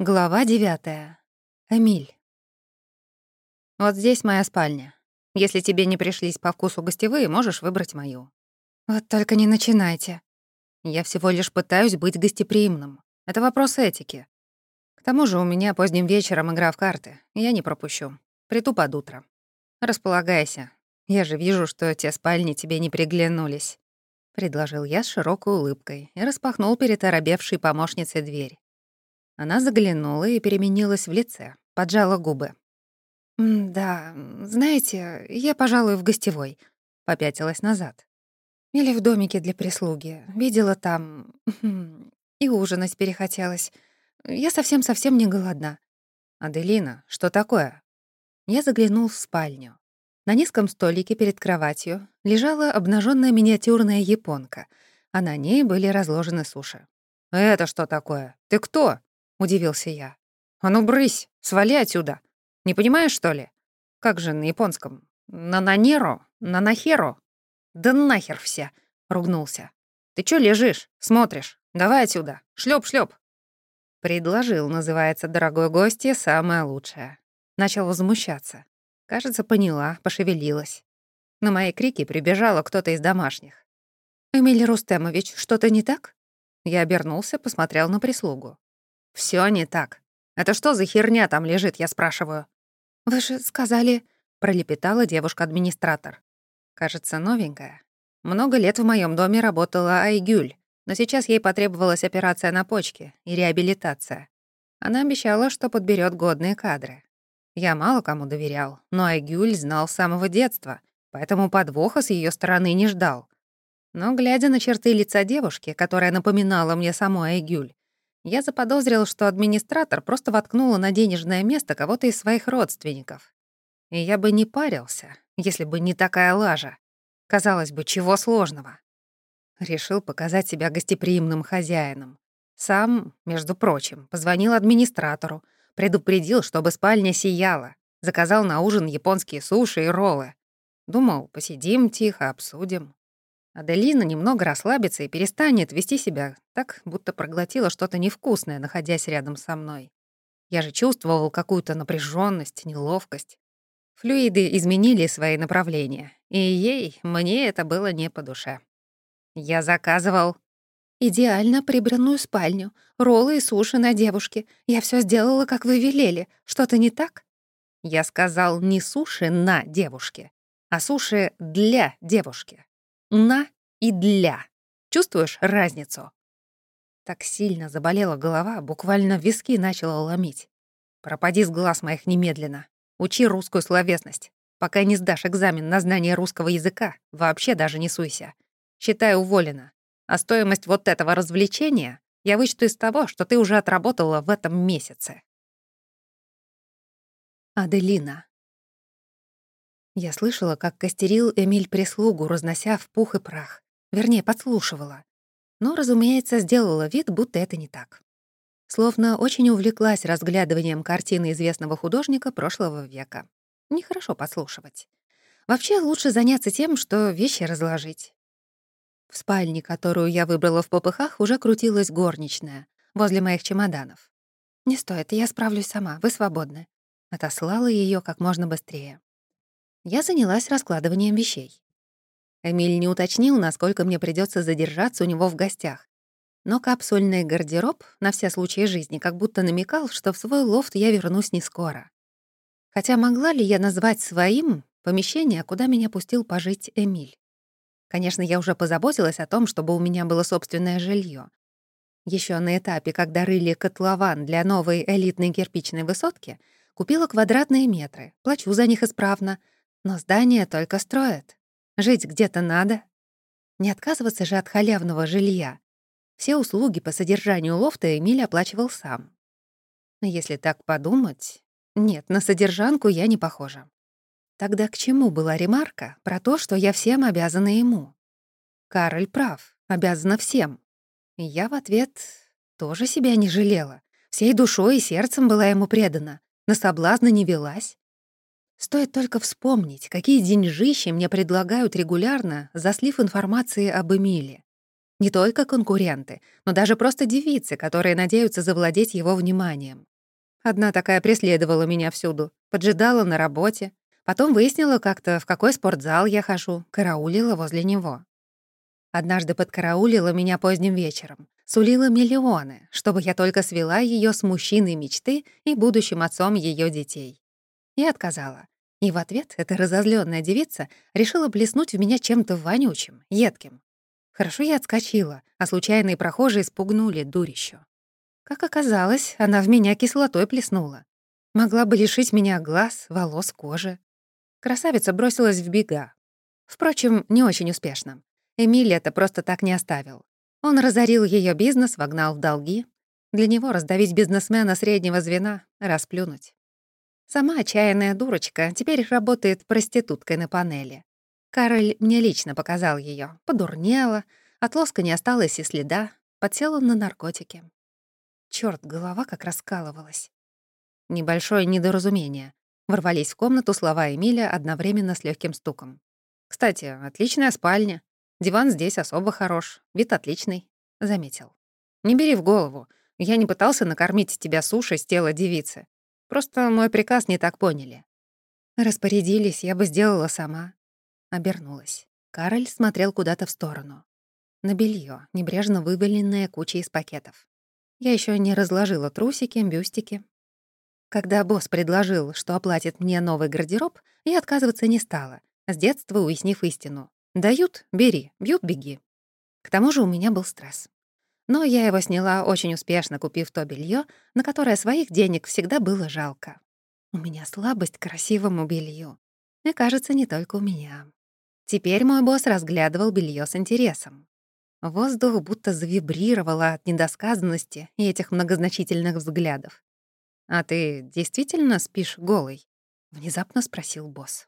Глава девятая. Эмиль. Вот здесь моя спальня. Если тебе не пришлись по вкусу гостевые, можешь выбрать мою. Вот только не начинайте. Я всего лишь пытаюсь быть гостеприимным. Это вопрос этики. К тому же у меня поздним вечером игра в карты. Я не пропущу. Приду под утро. Располагайся. Я же вижу, что те спальни тебе не приглянулись. Предложил я с широкой улыбкой и распахнул перед оробевшей помощницей дверь. Она заглянула и переменилась в лице, поджала губы. «Да, знаете, я, пожалуй, в гостевой», — попятилась назад. «Или в домике для прислуги. Видела там... и ужинать перехотелось. Я совсем-совсем не голодна». «Аделина, что такое?» Я заглянул в спальню. На низком столике перед кроватью лежала обнаженная миниатюрная японка, а на ней были разложены суши. «Это что такое? Ты кто?» — удивился я. «А ну, брысь, свали отсюда. Не понимаешь, что ли? Как же на японском? Нананеро? Нанахеро? Да нахер все!» — ругнулся. «Ты чё лежишь? Смотришь? Давай отсюда. Шлёп, шлёп!» Предложил, называется, дорогой гостье, самое лучшее. Начал возмущаться. Кажется, поняла, пошевелилась. На мои крики прибежала кто-то из домашних. «Эмиль Рустемович, что-то не так?» Я обернулся, посмотрел на прислугу. Все не так. Это что за херня там лежит, я спрашиваю?» «Вы же сказали...» — пролепетала девушка-администратор. Кажется, новенькая. Много лет в моем доме работала Айгюль, но сейчас ей потребовалась операция на почке и реабилитация. Она обещала, что подберет годные кадры. Я мало кому доверял, но Айгюль знал с самого детства, поэтому подвоха с ее стороны не ждал. Но, глядя на черты лица девушки, которая напоминала мне саму Айгюль, я заподозрил, что администратор просто воткнула на денежное место кого-то из своих родственников. И я бы не парился, если бы не такая лажа. Казалось бы, чего сложного. Решил показать себя гостеприимным хозяином. Сам, между прочим, позвонил администратору, предупредил, чтобы спальня сияла, заказал на ужин японские суши и роллы. Думал, посидим тихо, обсудим. Аделина немного расслабится и перестанет вести себя так, будто проглотила что-то невкусное, находясь рядом со мной. Я же чувствовал какую-то напряженность, неловкость. Флюиды изменили свои направления, и ей, мне это было не по душе. Я заказывал идеально прибранную спальню, роллы и суши на девушке. Я все сделала, как вы велели. Что-то не так? Я сказал не суши на девушке, а суши для девушки. На и для. Чувствуешь разницу? Так сильно заболела голова, буквально виски начала ломить. Пропади с глаз моих немедленно. Учи русскую словесность. Пока не сдашь экзамен на знание русского языка, вообще даже не суйся. Считай уволена. А стоимость вот этого развлечения я вычту из того, что ты уже отработала в этом месяце. Аделина. Я слышала, как костерил Эмиль прислугу, разнося в пух и прах. Вернее, подслушивала. Но, разумеется, сделала вид, будто это не так. Словно очень увлеклась разглядыванием картины известного художника прошлого века. Нехорошо подслушивать. Вообще лучше заняться тем, что вещи разложить. В спальне, которую я выбрала в попыхах, уже крутилась горничная, возле моих чемоданов. «Не стоит, я справлюсь сама, вы свободны». Отослала ее как можно быстрее я занялась раскладыванием вещей. Эмиль не уточнил, насколько мне придется задержаться у него в гостях. Но капсульный гардероб на все случаи жизни как будто намекал, что в свой лофт я вернусь не скоро. Хотя могла ли я назвать своим помещение, куда меня пустил пожить Эмиль? Конечно, я уже позаботилась о том, чтобы у меня было собственное жилье. Еще на этапе, когда рыли котлован для новой элитной кирпичной высотки, купила квадратные метры, плачу за них исправно — но здание только строят. Жить где-то надо. Не отказываться же от халявного жилья. Все услуги по содержанию лофта Эмиль оплачивал сам. Если так подумать... Нет, на содержанку я не похожа. Тогда к чему была ремарка про то, что я всем обязана ему? Кароль прав, обязана всем. Я в ответ тоже себя не жалела. Всей душой и сердцем была ему предана, на соблазны не велась. Стоит только вспомнить, какие деньжищи мне предлагают регулярно за слив информации об Эмиле. Не только конкуренты, но даже просто девицы, которые надеются завладеть его вниманием. Одна такая преследовала меня всюду, поджидала на работе, потом выяснила как-то, в какой спортзал я хожу, караулила возле него. Однажды подкараулила меня поздним вечером, сулила миллионы, чтобы я только свела ее с мужчиной мечты и будущим отцом ее детей. Я отказала. И в ответ эта разозленная девица решила блеснуть в меня чем-то вонючим, едким. Хорошо я отскочила, а случайные прохожие спугнули дурищу. Как оказалось, она в меня кислотой плеснула. Могла бы лишить меня глаз, волос, кожи. Красавица бросилась в бега. Впрочем, не очень успешно. Эмиль это просто так не оставил. Он разорил ее бизнес, вогнал в долги. Для него раздавить бизнесмена среднего звена — расплюнуть. Сама отчаянная дурочка теперь работает проституткой на панели. Кароль мне лично показал ее, подурнела, от лоска не осталось и следа, подсела на наркотики. Черт, голова как раскалывалась. Небольшое недоразумение. Ворвались в комнату слова Эмиля одновременно с легким стуком. «Кстати, отличная спальня. Диван здесь особо хорош, вид отличный», — заметил. «Не бери в голову. Я не пытался накормить тебя сушей с тела девицы. Просто мой приказ не так поняли». «Распорядились, я бы сделала сама». Обернулась. Кароль смотрел куда-то в сторону. На белье, небрежно вываленное кучей из пакетов. Я еще не разложила трусики, бюстики. Когда босс предложил, что оплатит мне новый гардероб, я отказываться не стала, с детства уяснив истину. Дают — бери, бьют — беги. К тому же у меня был стресс. Но я его сняла очень успешно, купив то белье, на которое своих денег всегда было жалко. У меня слабость к красивому белью. И, кажется, не только у меня. Теперь мой босс разглядывал белье с интересом. Воздух будто завибрировал от недосказанности и этих многозначительных взглядов. «А ты действительно спишь голый?» — внезапно спросил босс.